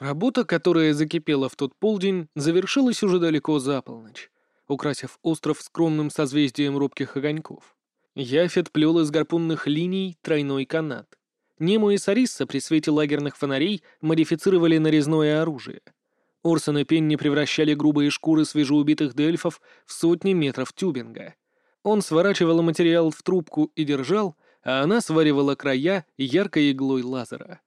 Работа, которая закипела в тот полдень, завершилась уже далеко за полночь, украсив остров скромным созвездием робких огоньков. Яфет плел из гарпунных линий тройной канат. Нему и Сарисса при свете лагерных фонарей модифицировали нарезное оружие. Орсон и Пенни превращали грубые шкуры свежеубитых дельфов в сотни метров тюбинга. Он сворачивал материал в трубку и держал, а она сваривала края яркой иглой лазера.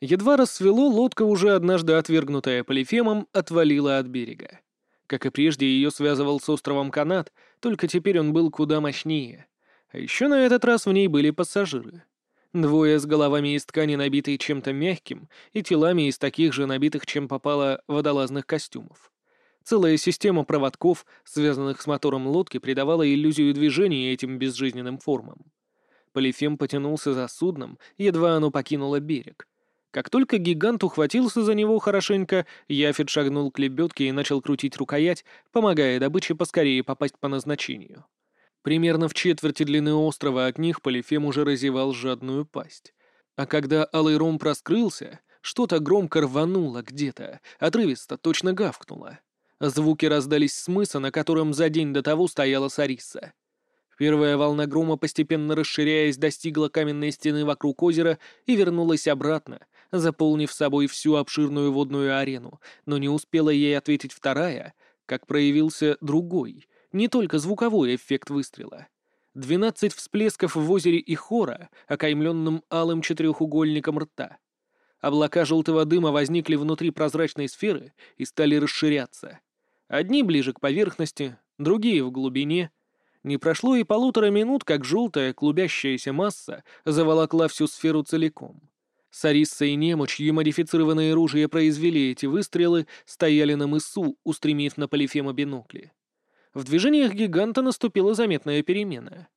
Едва рассвело, лодка, уже однажды отвергнутая Полифемом, отвалила от берега. Как и прежде, ее связывал с островом канат, только теперь он был куда мощнее. А еще на этот раз в ней были пассажиры. Двое с головами из ткани, набитые чем-то мягким, и телами из таких же набитых, чем попало, водолазных костюмов. Целая система проводков, связанных с мотором лодки, придавала иллюзию движения этим безжизненным формам. Полифем потянулся за судном, едва оно покинуло берег. Как только гигант ухватился за него хорошенько, Яфет шагнул к лебедке и начал крутить рукоять, помогая добыче поскорее попасть по назначению. Примерно в четверти длины острова от них Полифем уже разевал жадную пасть. А когда алый ром проскрылся, что-то громко рвануло где-то, отрывисто, точно гавкнуло. Звуки раздались с мыса, на котором за день до того стояла Сариса. Первая волна грома, постепенно расширяясь, достигла каменной стены вокруг озера и вернулась обратно, заполнив собой всю обширную водную арену, но не успела ей ответить вторая, как проявился другой, не только звуковой эффект выстрела. Двенадцать всплесков в озере и хора, окаймленном алым четырехугольником рта. Облака желтого дыма возникли внутри прозрачной сферы и стали расширяться. Одни ближе к поверхности, другие в глубине. Не прошло и полутора минут, как желтая клубящаяся масса заволокла всю сферу целиком. Сарисса и Немочь, чьи модифицированные ружья произвели эти выстрелы, стояли на мысу, устремив на Полифема бинокли. В движениях гиганта наступила заметная перемена.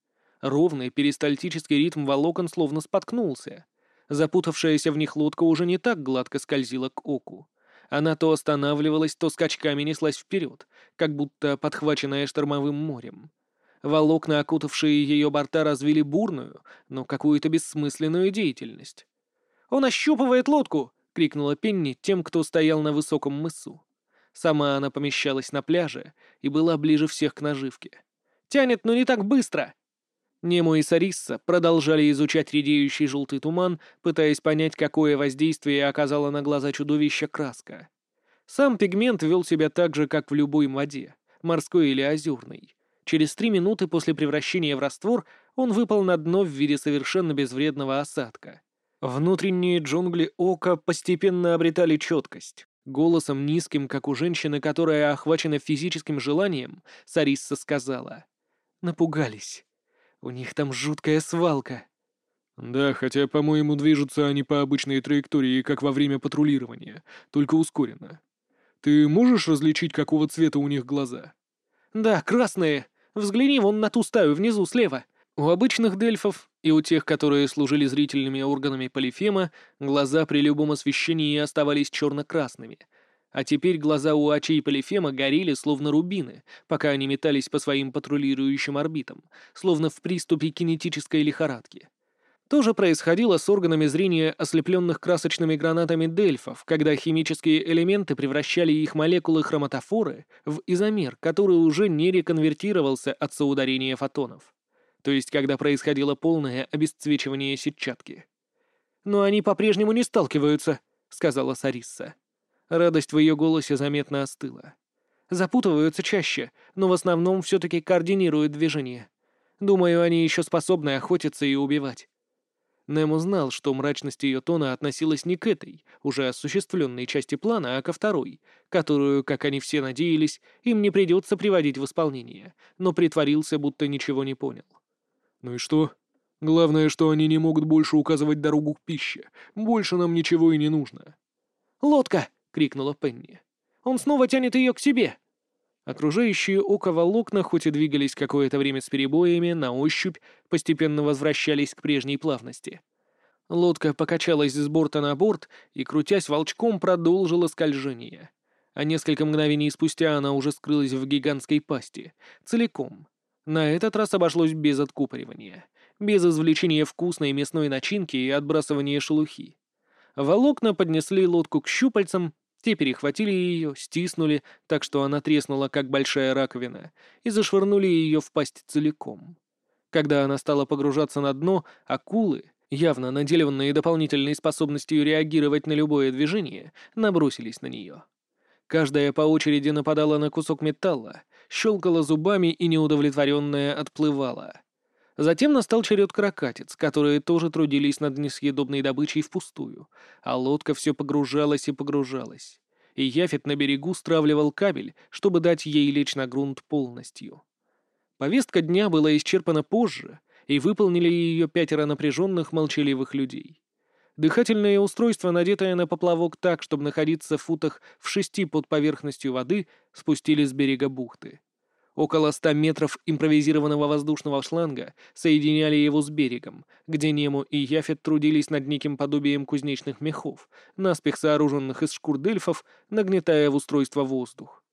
Ровный перистальтический ритм волокон словно споткнулся. Запутавшаяся в них лодка уже не так гладко скользила к оку. Она то останавливалась, то скачками неслась вперед, как будто подхваченная штормовым морем. Волокна, окутавшие ее борта, развили бурную, но какую-то бессмысленную деятельность. «Он ощупывает лодку!» — крикнула Пенни тем, кто стоял на высоком мысу. Сама она помещалась на пляже и была ближе всех к наживке. «Тянет, но не так быстро!» Немо и Сарисса продолжали изучать редеющий желтый туман, пытаясь понять, какое воздействие оказала на глаза чудовища краска. Сам пигмент вел себя так же, как в любой воде, морской или озерной. Через три минуты после превращения в раствор он выпал на дно в виде совершенно безвредного осадка. Внутренние джунгли ока постепенно обретали четкость. Голосом низким, как у женщины, которая охвачена физическим желанием, Сарисса сказала. «Напугались. У них там жуткая свалка». «Да, хотя, по-моему, движутся они по обычной траектории, как во время патрулирования, только ускоренно. Ты можешь различить, какого цвета у них глаза?» «Да, красные. Взгляни вон на ту стаю внизу слева. У обычных дельфов и у тех, которые служили зрительными органами Полифема, глаза при любом освещении оставались черно-красными. А теперь глаза у и Полифема горели, словно рубины, пока они метались по своим патрулирующим орбитам, словно в приступе кинетической лихорадки. То же происходило с органами зрения, ослепленных красочными гранатами дельфов, когда химические элементы превращали их молекулы хроматофоры в изомер, который уже не реконвертировался от соударения фотонов то есть когда происходило полное обесцвечивание сетчатки. «Но они по-прежнему не сталкиваются», — сказала Сарисса. Радость в ее голосе заметно остыла. «Запутываются чаще, но в основном все-таки координируют движение. Думаю, они еще способны охотиться и убивать». Немо знал, что мрачность ее тона относилась не к этой, уже осуществленной части плана, а ко второй, которую, как они все надеялись, им не придется приводить в исполнение, но притворился, будто ничего не понял. «Ну и что? Главное, что они не могут больше указывать дорогу к пище. Больше нам ничего и не нужно». «Лодка!» — крикнула Пенни. «Он снова тянет ее к себе!» Окружающие око волокна, хоть и двигались какое-то время с перебоями, на ощупь постепенно возвращались к прежней плавности. Лодка покачалась с борта на борт и, крутясь волчком, продолжила скольжение. А несколько мгновений спустя она уже скрылась в гигантской пасти, целиком — на этот раз обошлось без откупоривания, без извлечения вкусной мясной начинки и отбрасывания шелухи. Волокна поднесли лодку к щупальцам, те перехватили ее, стиснули, так что она треснула, как большая раковина, и зашвырнули ее в пасть целиком. Когда она стала погружаться на дно, акулы, явно наделенные дополнительной способностью реагировать на любое движение, набросились на нее. Каждая по очереди нападала на кусок металла, щелкала зубами и неудовлетворенная отплывала. Затем настал черед крокатиц, которые тоже трудились над несъедобной добычей впустую, а лодка все погружалась и погружалась. И Яфет на берегу стравливал кабель, чтобы дать ей лечь на грунт полностью. Повестка дня была исчерпана позже, и выполнили ее пятеро напряженных молчаливых людей. Дыхательное устройство, надетое на поплавок так, чтобы находиться в футах в шести под поверхностью воды, спустили с берега бухты. Около ста метров импровизированного воздушного шланга соединяли его с берегом, где Нему и Яфет трудились над неким подобием кузнечных мехов, наспех сооруженных из шкур дельфов, нагнетая в устройство воздух.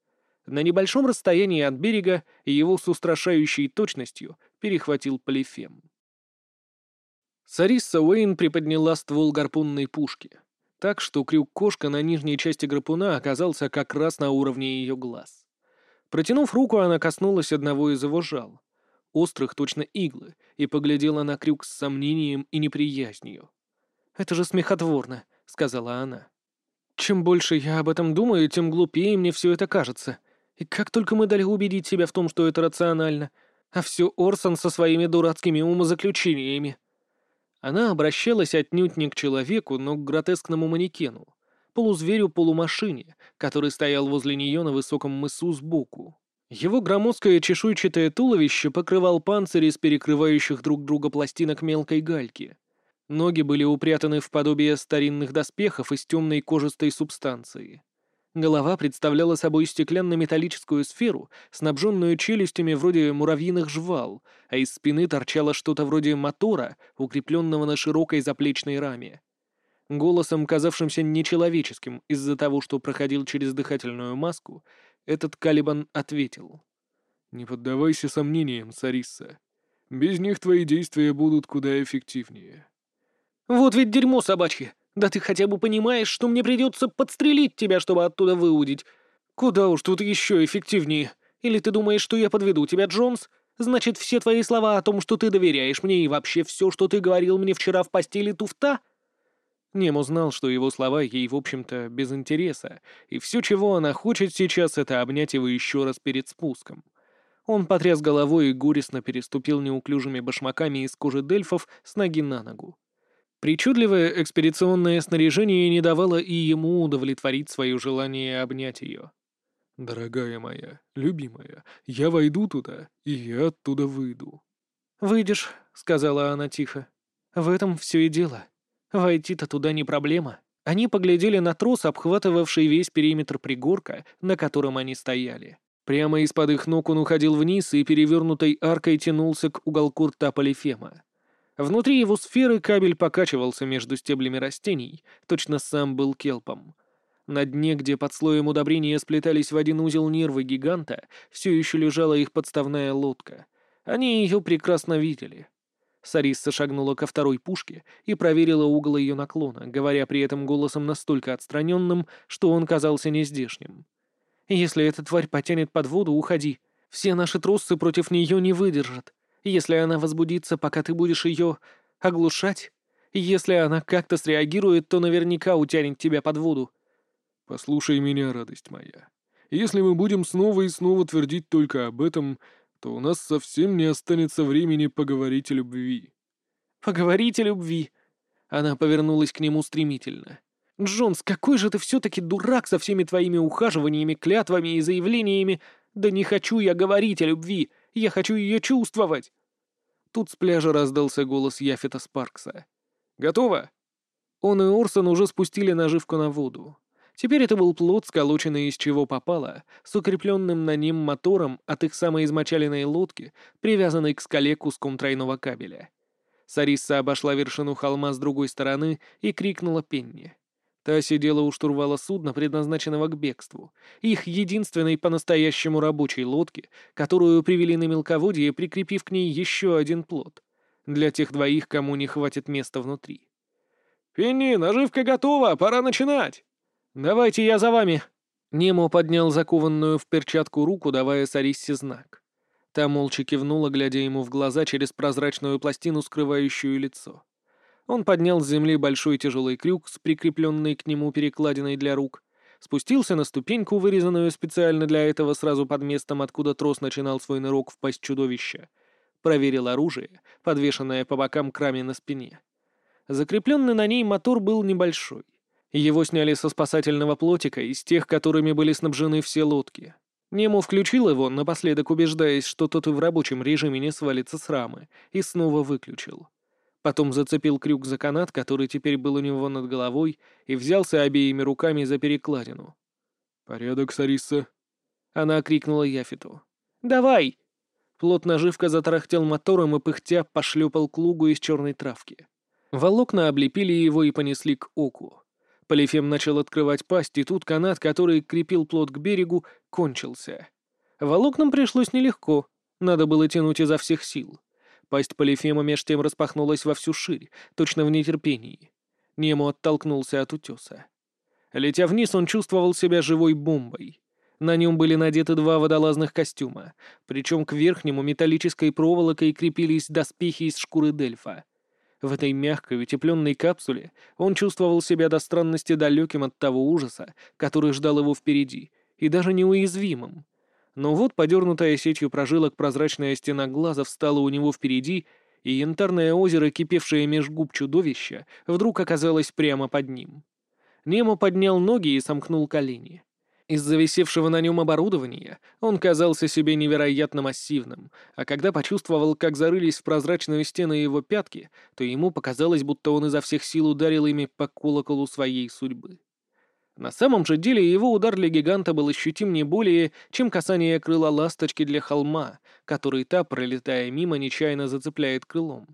На небольшом расстоянии от берега его с устрашающей точностью перехватил полифем. Сарисса Уэйн приподняла ствол гарпунной пушки, так что крюк-кошка на нижней части гарпуна оказался как раз на уровне ее глаз. Протянув руку, она коснулась одного из его жал, острых точно иглы, и поглядела на крюк с сомнением и неприязнью. «Это же смехотворно», — сказала она. «Чем больше я об этом думаю, тем глупее мне все это кажется. И как только мы дали убедить себя в том, что это рационально, а все Орсон со своими дурацкими умозаключениями». Она обращалась отнюдь не к человеку, но к гротескному манекену полузверю-полумашине, который стоял возле нее на высоком мысу сбоку. Его громоздкое чешуйчатое туловище покрывал панцирь из перекрывающих друг друга пластинок мелкой гальки. Ноги были упрятаны в подобие старинных доспехов из темной кожистой субстанции. Голова представляла собой стеклянно-металлическую сферу, снабженную челюстями вроде муравьиных жвал, а из спины торчало что-то вроде мотора, укрепленного на широкой заплечной раме. Голосом, казавшимся нечеловеческим из-за того, что проходил через дыхательную маску, этот Калибан ответил. «Не поддавайся сомнениям, Сарисса. Без них твои действия будут куда эффективнее». «Вот ведь дерьмо собачье! Да ты хотя бы понимаешь, что мне придется подстрелить тебя, чтобы оттуда выудить. Куда уж тут еще эффективнее. Или ты думаешь, что я подведу тебя, Джонс? Значит, все твои слова о том, что ты доверяешь мне, и вообще все, что ты говорил мне вчера в постели, туфта?» Нем узнал, что его слова ей, в общем-то, без интереса, и все, чего она хочет сейчас, это обнять его еще раз перед спуском. Он потряс головой и горестно переступил неуклюжими башмаками из кожи дельфов с ноги на ногу. Причудливое экспедиционное снаряжение не давало и ему удовлетворить свое желание обнять ее. «Дорогая моя, любимая, я войду туда, и я оттуда выйду». «Выйдешь», — сказала она тихо. «В этом все и дело». Войти-то туда не проблема. Они поглядели на трос, обхватывавший весь периметр пригорка, на котором они стояли. Прямо из-под их ног он уходил вниз и перевернутой аркой тянулся к уголку рта Полифема. Внутри его сферы кабель покачивался между стеблями растений, точно сам был келпом. На дне, где под слоем удобрения сплетались в один узел нервы гиганта, все еще лежала их подставная лодка. Они ее прекрасно видели. Сарисса шагнула ко второй пушке и проверила угол ее наклона, говоря при этом голосом настолько отстраненным, что он казался нездешним. «Если эта тварь потянет под воду, уходи. Все наши троссы против нее не выдержат. Если она возбудится, пока ты будешь ее оглушать, если она как-то среагирует, то наверняка утянет тебя под воду». «Послушай меня, радость моя. Если мы будем снова и снова твердить только об этом, то у нас совсем не останется времени поговорить о любви». «Поговорить о любви?» Она повернулась к нему стремительно. «Джонс, какой же ты все-таки дурак со всеми твоими ухаживаниями, клятвами и заявлениями. Да не хочу я говорить о любви, я хочу ее чувствовать!» Тут с пляжа раздался голос Яфета Спаркса. «Готово?» Он и Орсон уже спустили наживку на воду. Теперь это был плод, сколоченный из чего попало, с укрепленным на ним мотором от их самой измочаленной лодки, привязанной к скале куском тройного кабеля. Сарисса обошла вершину холма с другой стороны и крикнула Пенни. Та сидела у штурвала судна, предназначенного к бегству, их единственной по-настоящему рабочей лодки, которую привели на мелководье, прикрепив к ней еще один плод. Для тех двоих, кому не хватит места внутри. «Финни, наживка готова, пора начинать!» «Давайте я за вами!» Немо поднял закованную в перчатку руку, давая Сариссе знак. Та молча кивнула, глядя ему в глаза через прозрачную пластину, скрывающую лицо. Он поднял с земли большой тяжелый крюк с прикрепленной к нему перекладиной для рук, спустился на ступеньку, вырезанную специально для этого сразу под местом, откуда трос начинал свой нырок в пасть чудовища, проверил оружие, подвешенное по бокам к раме на спине. Закрепленный на ней мотор был небольшой. Его сняли со спасательного плотика из тех, которыми были снабжены все лодки. Нему включил его, напоследок убеждаясь, что тот и в рабочем режиме не свалится с рамы, и снова выключил. Потом зацепил крюк за канат, который теперь был у него над головой, и взялся обеими руками за перекладину. «Порядок, Сариса!» Она крикнула Яфиту. «Давай!» Плот наживка затарахтел мотором и пыхтя пошлепал к лугу из черной травки. Волокна облепили его и понесли к оку. Полифем начал открывать пасть, и тут канат, который крепил плот к берегу, кончился. Волокнам пришлось нелегко, надо было тянуть изо всех сил. Пасть Полифема меж тем распахнулась во всю ширь, точно в нетерпении. Нему оттолкнулся от утеса. Летя вниз, он чувствовал себя живой бомбой. На нем были надеты два водолазных костюма, причем к верхнему металлической проволокой крепились доспехи из шкуры дельфа. В этой мягкой, утепленной капсуле он чувствовал себя до странности далеким от того ужаса, который ждал его впереди, и даже неуязвимым. Но вот подернутая сетью прожилок прозрачная стена глаза встала у него впереди, и янтарное озеро, кипевшее меж губ чудовища, вдруг оказалось прямо под ним. Немо поднял ноги и сомкнул колени. Из-за висевшего на нем оборудования он казался себе невероятно массивным, а когда почувствовал, как зарылись в прозрачную стену его пятки, то ему показалось, будто он изо всех сил ударил ими по колоколу своей судьбы. На самом же деле его удар для гиганта был ощутим не более, чем касание крыла ласточки для холма, который та, пролетая мимо, нечаянно зацепляет крылом.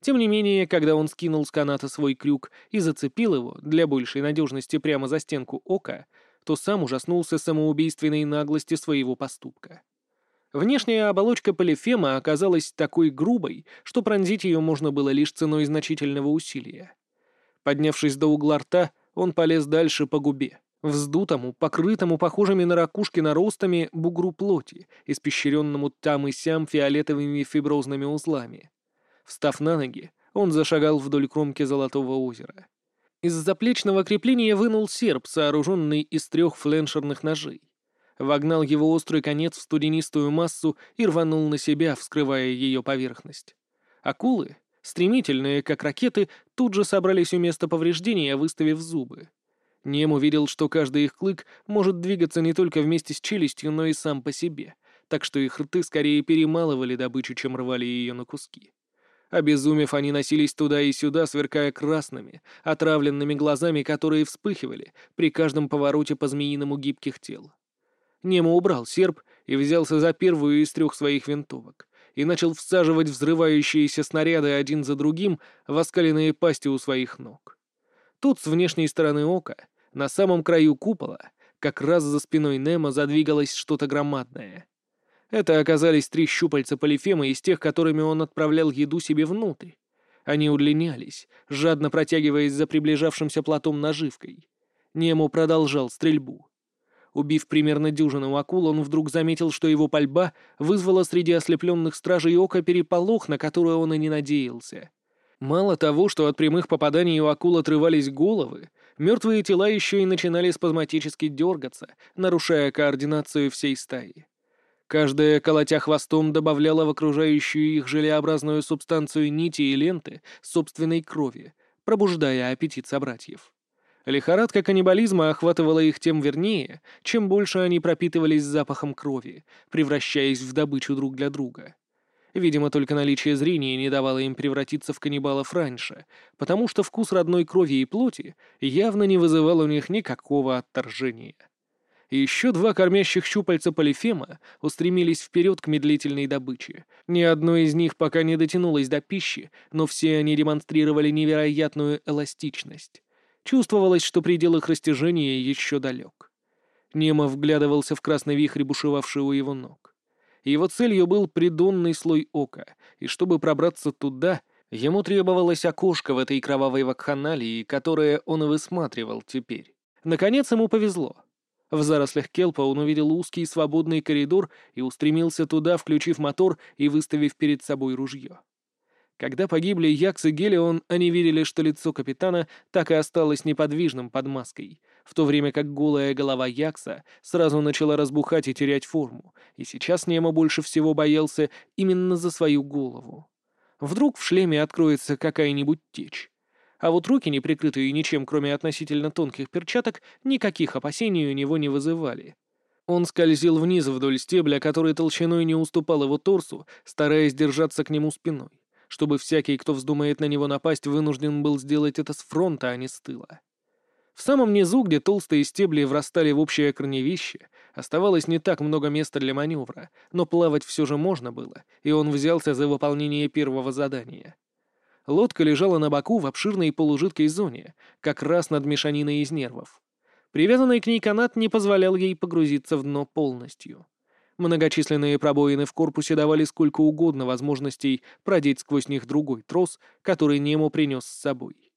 Тем не менее, когда он скинул с каната свой крюк и зацепил его, для большей надежности прямо за стенку ока, то сам ужаснулся самоубийственной наглости своего поступка. Внешняя оболочка полифема оказалась такой грубой, что пронзить ее можно было лишь ценой значительного усилия. Поднявшись до угла рта, он полез дальше по губе, вздутому, покрытому похожими на ракушки наростами бугру плоти, испещренному там и сям фиолетовыми фиброзными узлами. Встав на ноги, он зашагал вдоль кромки Золотого озера. Из заплечного крепления вынул серп, сооруженный из трех фленшерных ножей. Вогнал его острый конец в студенистую массу и рванул на себя, вскрывая ее поверхность. Акулы, Стремительные, как ракеты, тут же собрались у места повреждения, выставив зубы. Нем увидел, что каждый их клык может двигаться не только вместе с челюстью, но и сам по себе, так что их рты скорее перемалывали добычу, чем рвали ее на куски. Обезумев, они носились туда и сюда, сверкая красными, отравленными глазами, которые вспыхивали при каждом повороте по змеиному гибких тел. Немо убрал серп и взялся за первую из трех своих винтовок и начал всаживать взрывающиеся снаряды один за другим в оскаленные пасти у своих ног. Тут, с внешней стороны ока, на самом краю купола, как раз за спиной Немо задвигалось что-то громадное. Это оказались три щупальца полифема из тех, которыми он отправлял еду себе внутрь. Они удлинялись, жадно протягиваясь за приближавшимся платом наживкой. Немо продолжал стрельбу. Убив примерно дюжину акул, он вдруг заметил, что его пальба вызвала среди ослепленных стражей ока переполох, на который он и не надеялся. Мало того, что от прямых попаданий у акул отрывались головы, мертвые тела еще и начинали спазматически дергаться, нарушая координацию всей стаи. Каждая, колотя хвостом, добавляла в окружающую их желеобразную субстанцию нити и ленты собственной крови, пробуждая аппетит собратьев. Лихорадка каннибализма охватывала их тем вернее, чем больше они пропитывались запахом крови, превращаясь в добычу друг для друга. Видимо, только наличие зрения не давало им превратиться в каннибалов раньше, потому что вкус родной крови и плоти явно не вызывал у них никакого отторжения. еще два кормящих щупальца полифема устремились вперед к медлительной добыче. Ни одно из них пока не дотянулось до пищи, но все они демонстрировали невероятную эластичность. Чувствовалось, что предел их растяжения еще далек. Немо вглядывался в красный вихрь, бушевавший у его ног. Его целью был придонный слой ока, и чтобы пробраться туда, Ему требовалось окошко в этой кровавой вакханалии, которое он и высматривал теперь. Наконец ему повезло. В зарослях Келпа он увидел узкий свободный коридор и устремился туда, включив мотор и выставив перед собой ружье. Когда погибли Якс и Гелион, они видели, что лицо капитана так и осталось неподвижным под маской, в то время как голая голова Якса сразу начала разбухать и терять форму, и сейчас Немо больше всего боялся именно за свою голову. Вдруг в шлеме откроется какая-нибудь течь. А вот руки, не прикрытые ничем, кроме относительно тонких перчаток, никаких опасений у него не вызывали. Он скользил вниз вдоль стебля, который толщиной не уступал его торсу, стараясь держаться к нему спиной чтобы всякий, кто вздумает на него напасть, вынужден был сделать это с фронта, а не с тыла. В самом низу, где толстые стебли врастали в общее корневище, оставалось не так много места для маневра, но плавать все же можно было, и он взялся за выполнение первого задания. Лодка лежала на боку в обширной полужидкой зоне, как раз над мешаниной из нервов. Привязанный к ней канат не позволял ей погрузиться в дно полностью. Многочисленные пробоины в корпусе давали сколько угодно возможностей продеть сквозь них другой трос, который Немо принес с собой.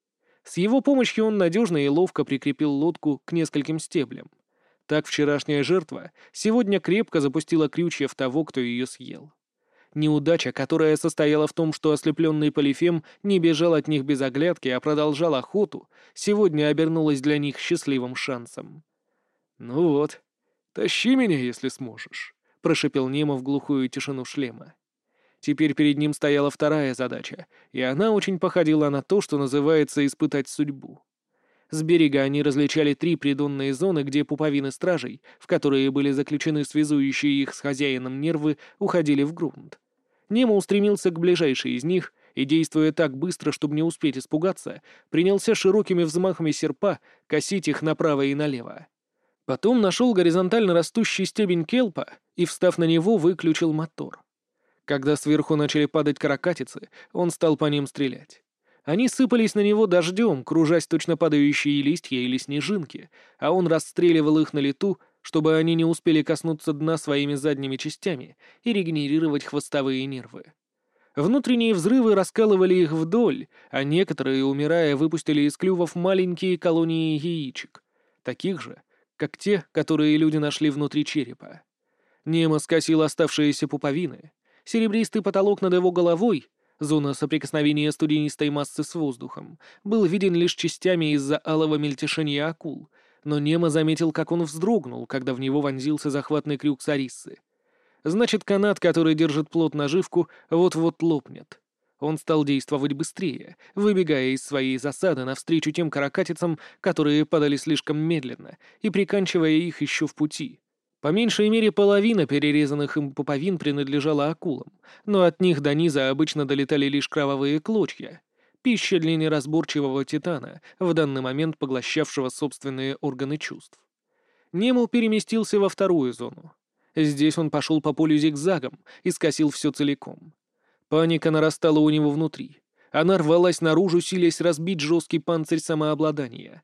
С его помощью он надежно и ловко прикрепил лодку к нескольким стеблям. Так вчерашняя жертва сегодня крепко запустила крючья в того, кто ее съел. Неудача, которая состояла в том, что ослепленный Полифем не бежал от них без оглядки, а продолжал охоту, сегодня обернулась для них счастливым шансом. «Ну вот, тащи меня, если сможешь», прошипел Немо в глухую тишину шлема. Теперь перед ним стояла вторая задача, и она очень походила на то, что называется «испытать судьбу». С берега они различали три придонные зоны, где пуповины стражей, в которые были заключены связующие их с хозяином нервы, уходили в грунт. Немо устремился к ближайшей из них и, действуя так быстро, чтобы не успеть испугаться, принялся широкими взмахами серпа косить их направо и налево. Потом нашел горизонтально растущий стебень келпа и, встав на него, выключил мотор. Когда сверху начали падать каракатицы, он стал по ним стрелять. Они сыпались на него дождем, кружась точно падающие листья или снежинки, а он расстреливал их на лету, чтобы они не успели коснуться дна своими задними частями и регенерировать хвостовые нервы. Внутренние взрывы раскалывали их вдоль, а некоторые, умирая, выпустили из клювов маленькие колонии яичек, таких же, как те, которые люди нашли внутри черепа. Немо скосил оставшиеся пуповины. Серебристый потолок над его головой, зона соприкосновения студенистой массы с воздухом, был виден лишь частями из-за алого мельтешения акул, но Немо заметил, как он вздрогнул, когда в него вонзился захватный крюк Сариссы. Значит, канат, который держит плод наживку, вот-вот лопнет. Он стал действовать быстрее, выбегая из своей засады навстречу тем каракатицам, которые падали слишком медленно, и приканчивая их еще в пути. По меньшей мере половина перерезанных им пуповин принадлежала акулам, но от них до низа обычно долетали лишь кровавые клочья. Пища для неразборчивого титана, в данный момент поглощавшего собственные органы чувств. Нему переместился во вторую зону. Здесь он пошел по полю зигзагом и скосил все целиком. Паника нарастала у него внутри. Она рвалась наружу, силясь разбить жесткий панцирь самообладания.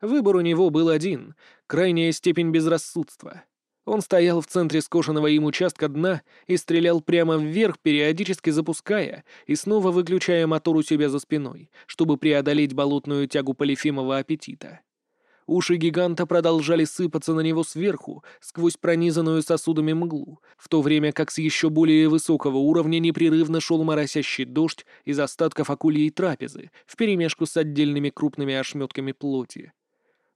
Выбор у него был один — крайняя степень безрассудства. Он стоял в центре скошенного им участка дна и стрелял прямо вверх, периодически запуская и снова выключая мотор у себя за спиной, чтобы преодолеть болотную тягу полифемова аппетита. Уши гиганта продолжали сыпаться на него сверху, сквозь пронизанную сосудами мглу, в то время как с еще более высокого уровня непрерывно шел моросящий дождь из остатков акульей трапезы, вперемешку с отдельными крупными ошметками плоти.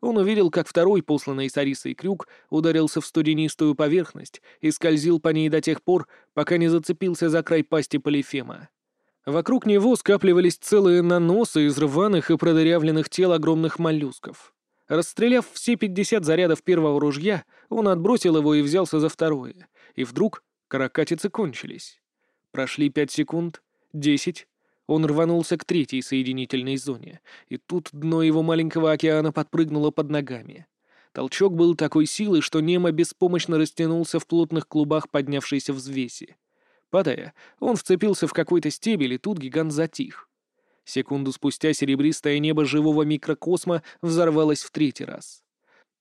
Он увидел, как второй, посланный Сарисой крюк, ударился в студенистую поверхность и скользил по ней до тех пор, пока не зацепился за край пасти Полифема. Вокруг него скапливались целые наносы из рваных и продырявленных тел огромных моллюсков. Расстреляв все 50 зарядов первого ружья, он отбросил его и взялся за второе. И вдруг каракатицы кончились. Прошли пять секунд, десять. Он рванулся к третьей соединительной зоне, и тут дно его маленького океана подпрыгнуло под ногами. Толчок был такой силы, что Немо беспомощно растянулся в плотных клубах поднявшейся взвеси. Падая, он вцепился в какой-то стебель, и тут гигант затих. Секунду спустя серебристое небо живого микрокосма взорвалось в третий раз.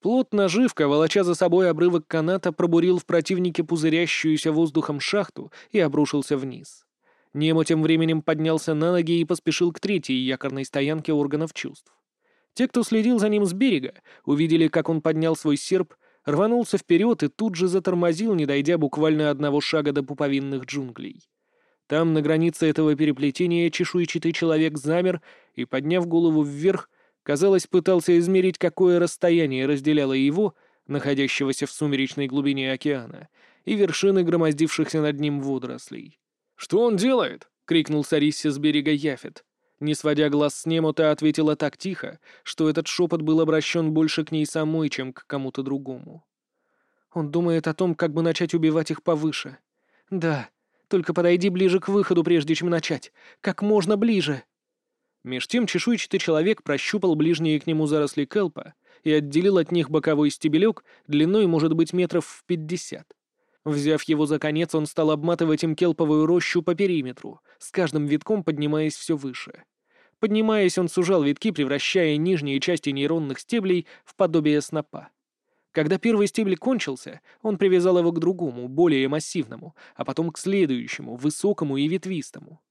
Плот наживка, волоча за собой обрывок каната, пробурил в противнике пузырящуюся воздухом шахту и обрушился вниз. Немо тем временем поднялся на ноги и поспешил к третьей якорной стоянке органов чувств. Те, кто следил за ним с берега, увидели, как он поднял свой серп, рванулся вперед и тут же затормозил, не дойдя буквально одного шага до пуповинных джунглей. Там, на границе этого переплетения, чешуйчатый человек замер и, подняв голову вверх, казалось, пытался измерить, какое расстояние разделяло его, находящегося в сумеречной глубине океана, и вершины громоздившихся над ним водорослей. «Что он делает?» — крикнул Сарисси с берега Яфет. Не сводя глаз с Нему, та ответила так тихо, что этот шепот был обращен больше к ней самой, чем к кому-то другому. Он думает о том, как бы начать убивать их повыше. Да, только подойди ближе к выходу, прежде чем начать. Как можно ближе. Меж тем чешуйчатый человек прощупал ближние к нему заросли келпа и отделил от них боковой стебелек длиной, может быть, метров в пятьдесят. Взяв его за конец, он стал обматывать им келповую рощу по периметру, с каждым витком поднимаясь все выше. Поднимаясь, он сужал витки, превращая нижние части нейронных стеблей в подобие снопа. Когда первый стебель кончился, он привязал его к другому, более массивному, а потом к следующему, высокому и ветвистому.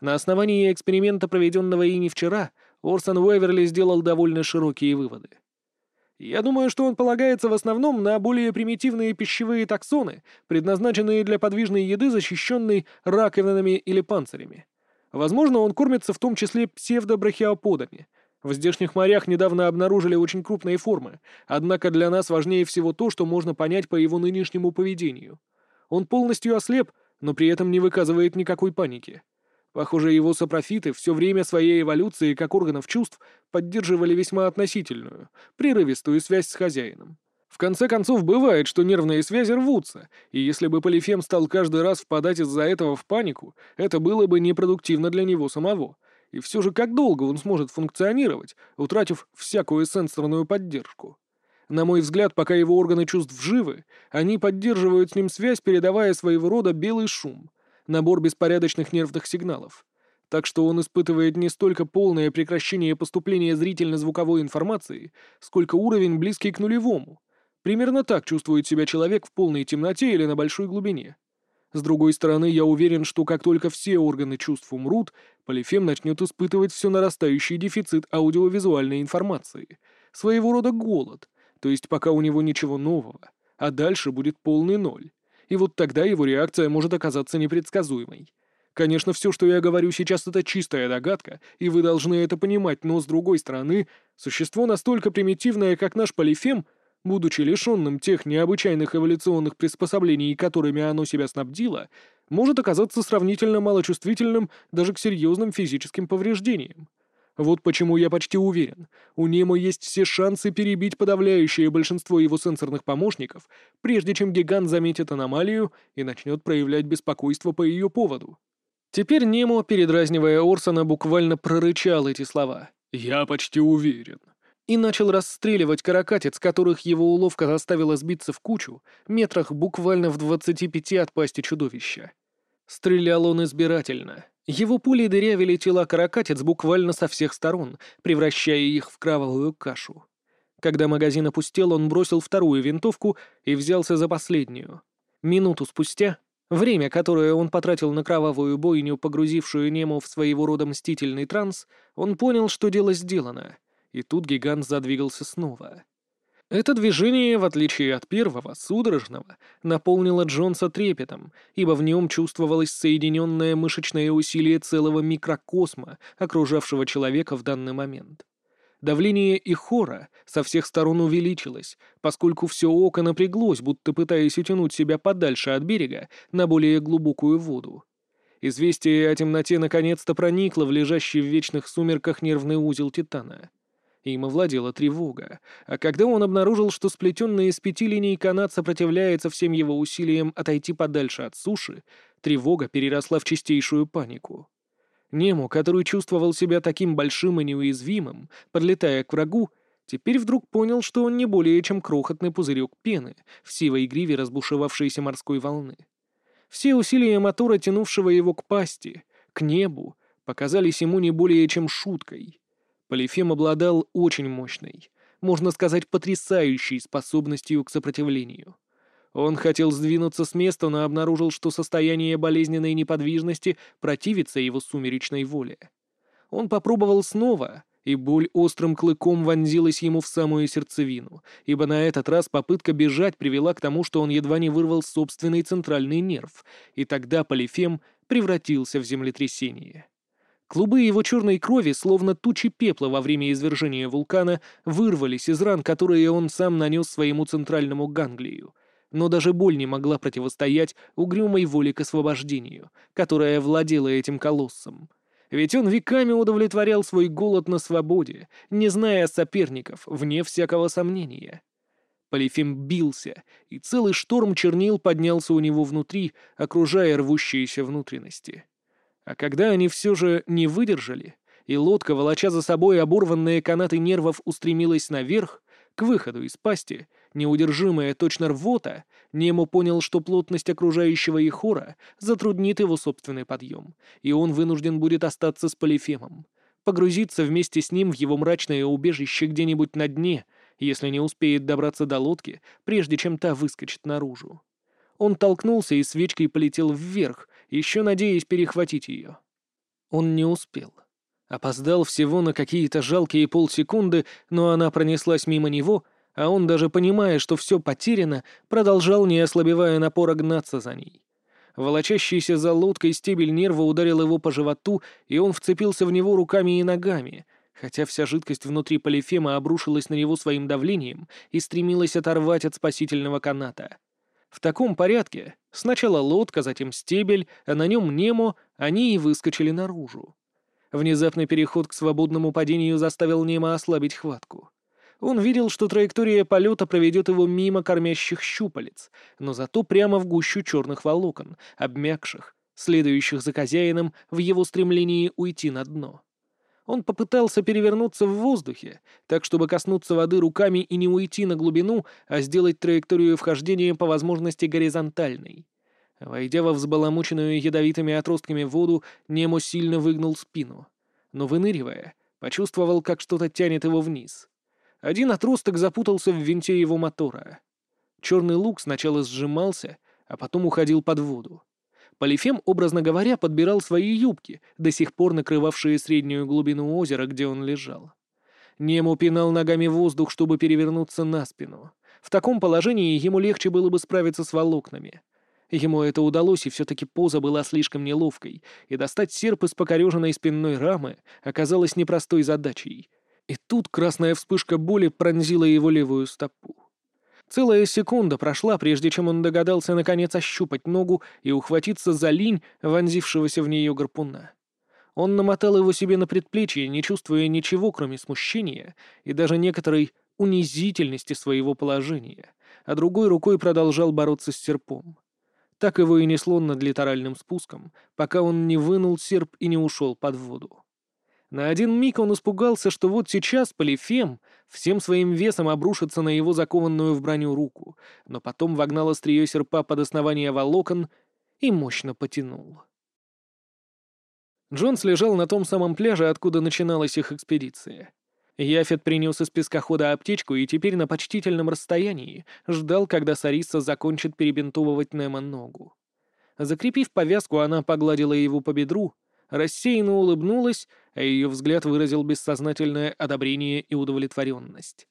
На основании эксперимента, проведенного ими вчера, Орсон Уэверли сделал довольно широкие выводы. Я думаю, что он полагается в основном на более примитивные пищевые таксоны, предназначенные для подвижной еды, защищенной раковинами или панцирями. Возможно, он кормится в том числе псевдобрахиоподами. В здешних морях недавно обнаружили очень крупные формы, однако для нас важнее всего то, что можно понять по его нынешнему поведению. Он полностью ослеп, но при этом не выказывает никакой паники. Похоже, его сапрофиты все время своей эволюции как органов чувств поддерживали весьма относительную, прерывистую связь с хозяином. В конце концов, бывает, что нервные связи рвутся, и если бы Полифем стал каждый раз впадать из-за этого в панику, это было бы непродуктивно для него самого. И все же как долго он сможет функционировать, утратив всякую сенсорную поддержку? На мой взгляд, пока его органы чувств живы, они поддерживают с ним связь, передавая своего рода белый шум — набор беспорядочных нервных сигналов. Так что он испытывает не столько полное прекращение поступления зрительно-звуковой информации, сколько уровень, близкий к нулевому. Примерно так чувствует себя человек в полной темноте или на большой глубине. С другой стороны, я уверен, что как только все органы чувств умрут, Полифем начнет испытывать все нарастающий дефицит аудиовизуальной информации. Своего рода голод, то есть пока у него ничего нового, а дальше будет полный ноль и вот тогда его реакция может оказаться непредсказуемой. Конечно, все, что я говорю сейчас, это чистая догадка, и вы должны это понимать, но, с другой стороны, существо настолько примитивное, как наш полифем, будучи лишенным тех необычайных эволюционных приспособлений, которыми оно себя снабдило, может оказаться сравнительно малочувствительным даже к серьезным физическим повреждениям. Вот почему я почти уверен, у Немо есть все шансы перебить подавляющее большинство его сенсорных помощников, прежде чем гигант заметит аномалию и начнет проявлять беспокойство по ее поводу. Теперь Немо, передразнивая Орсона, буквально прорычал эти слова. «Я почти уверен». И начал расстреливать каракатиц, которых его уловка заставила сбиться в кучу, метрах буквально в двадцати пяти от пасти чудовища. Стрелял он избирательно, его пули дырявили тела каракатиц буквально со всех сторон, превращая их в кровавую кашу. Когда магазин опустел, он бросил вторую винтовку и взялся за последнюю. Минуту спустя, время, которое он потратил на кровавую бойню, погрузившую Нему в своего рода мстительный транс, он понял, что дело сделано. И тут гигант задвигался снова. Это движение, в отличие от первого, судорожного, наполнило Джонса трепетом, ибо в нем чувствовалось соединенное мышечное усилие целого микрокосма, окружавшего человека в данный момент. Давление и хора со всех сторон увеличилось, поскольку все око напряглось, будто пытаясь утянуть себя подальше от берега на более глубокую воду. Известие о темноте наконец-то проникло в лежащий в вечных сумерках нервный узел Титана. Им овладела тревога, а когда он обнаружил, что сплетенный из пяти линий канат сопротивляется всем его усилиям отойти подальше от суши, тревога переросла в чистейшую панику. Нему, который чувствовал себя таким большим и неуязвимым, подлетая к врагу, теперь вдруг понял, что он не более чем крохотный пузырек пены в сивой гриве разбушевавшейся морской волны. Все усилия мотора, тянувшего его к пасти, к небу, показались ему не более чем шуткой. Полифем обладал очень мощной, можно сказать, потрясающей способностью к сопротивлению. Он хотел сдвинуться с места, но обнаружил, что состояние болезненной неподвижности противится его сумеречной воле. Он попробовал снова, и боль острым клыком вонзилась ему в самую сердцевину, ибо на этот раз попытка бежать привела к тому, что он едва не вырвал собственный центральный нерв, и тогда Полифем превратился в землетрясение. Клубы его черной крови, словно тучи пепла во время извержения вулкана, вырвались из ран, которые он сам нанес своему центральному ганглию. Но даже боль не могла противостоять угрюмой воле к освобождению, которая владела этим колоссом. Ведь он веками удовлетворял свой голод на свободе, не зная соперников, вне всякого сомнения. Полифем бился, и целый шторм чернил поднялся у него внутри, окружая рвущиеся внутренности. А когда они все же не выдержали, и лодка, волоча за собой оборванные канаты нервов, устремилась наверх, к выходу из пасти, неудержимая точно рвота, Немо понял, что плотность окружающего их затруднит его собственный подъем, и он вынужден будет остаться с Полифемом, погрузиться вместе с ним в его мрачное убежище где-нибудь на дне, если не успеет добраться до лодки, прежде чем та выскочит наружу. Он толкнулся и свечкой полетел вверх, еще надеясь перехватить ее. Он не успел. Опоздал всего на какие-то жалкие полсекунды, но она пронеслась мимо него — а он, даже понимая, что все потеряно, продолжал, не ослабевая напора, гнаться за ней. Волочащийся за лодкой стебель нерва ударил его по животу, и он вцепился в него руками и ногами, хотя вся жидкость внутри полифема обрушилась на него своим давлением и стремилась оторвать от спасительного каната. В таком порядке сначала лодка, затем стебель, а на нем Немо, они и выскочили наружу. Внезапный переход к свободному падению заставил Немо ослабить хватку. Он видел, что траектория полета проведет его мимо кормящих щупалец, но зато прямо в гущу черных волокон, обмякших, следующих за хозяином в его стремлении уйти на дно. Он попытался перевернуться в воздухе, так чтобы коснуться воды руками и не уйти на глубину, а сделать траекторию вхождения по возможности горизонтальной. Войдя во взбаламученную ядовитыми отростками воду, Немо сильно выгнул спину. Но выныривая, почувствовал, как что-то тянет его вниз. Один отросток запутался в винте его мотора. Черный лук сначала сжимался, а потом уходил под воду. Полифем, образно говоря, подбирал свои юбки, до сих пор накрывавшие среднюю глубину озера, где он лежал. Нему пинал ногами воздух, чтобы перевернуться на спину. В таком положении ему легче было бы справиться с волокнами. Ему это удалось, и все-таки поза была слишком неловкой, и достать серп из покореженной спинной рамы оказалось непростой задачей — и тут красная вспышка боли пронзила его левую стопу. Целая секунда прошла, прежде чем он догадался наконец ощупать ногу и ухватиться за линь, вонзившегося в нее гарпуна. Он намотал его себе на предплечье, не чувствуя ничего, кроме смущения и даже некоторой унизительности своего положения, а другой рукой продолжал бороться с серпом. Так его и несло над литеральным спуском, пока он не вынул серп и не ушел под воду. На один миг он испугался, что вот сейчас Полифем всем своим весом обрушится на его закованную в броню руку, но потом вогнал острие серпа под основание волокон и мощно потянул. Джонс лежал на том самом пляже, откуда начиналась их экспедиция. Яфет принес из пескохода аптечку и теперь на почтительном расстоянии ждал, когда Сариса закончит перебинтовывать Немо ногу. Закрепив повязку, она погладила его по бедру, рассеянно улыбнулась, а ее взгляд выразил бессознательное одобрение и удовлетворенность.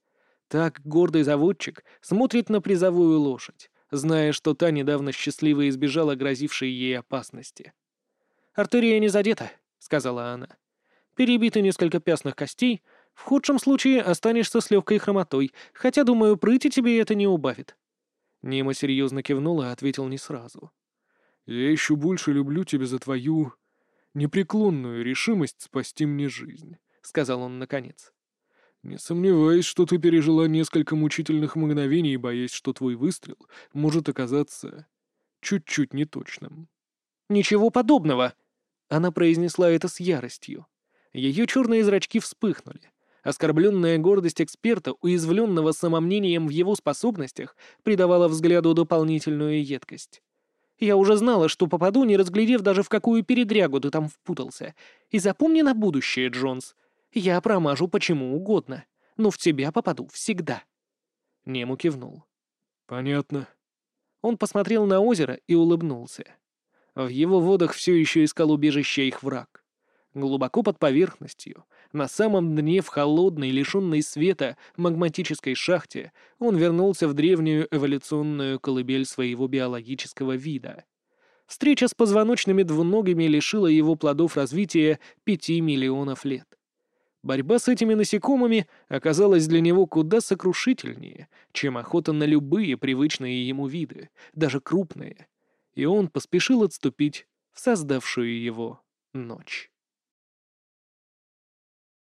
Так гордый заводчик смотрит на призовую лошадь, зная, что та недавно счастливо избежала грозившей ей опасности. «Артерия не задета», — сказала она. «Перебиты несколько пястных костей. В худшем случае останешься с легкой хромотой, хотя, думаю, прыти тебе это не убавит». Немо серьезно кивнул и ответил не сразу. «Я еще больше люблю тебя за твою непреклонную решимость спасти мне жизнь», — сказал он наконец. «Не сомневаюсь, что ты пережила несколько мучительных мгновений, боясь, что твой выстрел может оказаться чуть-чуть неточным». «Ничего подобного!» Она произнесла это с яростью. Ее черные зрачки вспыхнули. Оскорбленная гордость эксперта, уязвленного самомнением в его способностях, придавала взгляду дополнительную едкость. Я уже знала, что попаду, не разглядев даже в какую передрягу ты там впутался. И запомни на будущее, Джонс. Я промажу почему угодно, но в тебя попаду всегда». Нему кивнул. «Понятно». Он посмотрел на озеро и улыбнулся. В его водах все еще искал убежище их враг. Глубоко под поверхностью, на самом дне в холодной, лишенной света магматической шахте, он вернулся в древнюю эволюционную колыбель своего биологического вида. Встреча с позвоночными двуногими лишила его плодов развития пяти миллионов лет. Борьба с этими насекомыми оказалась для него куда сокрушительнее, чем охота на любые привычные ему виды, даже крупные, и он поспешил отступить в создавшую его ночь.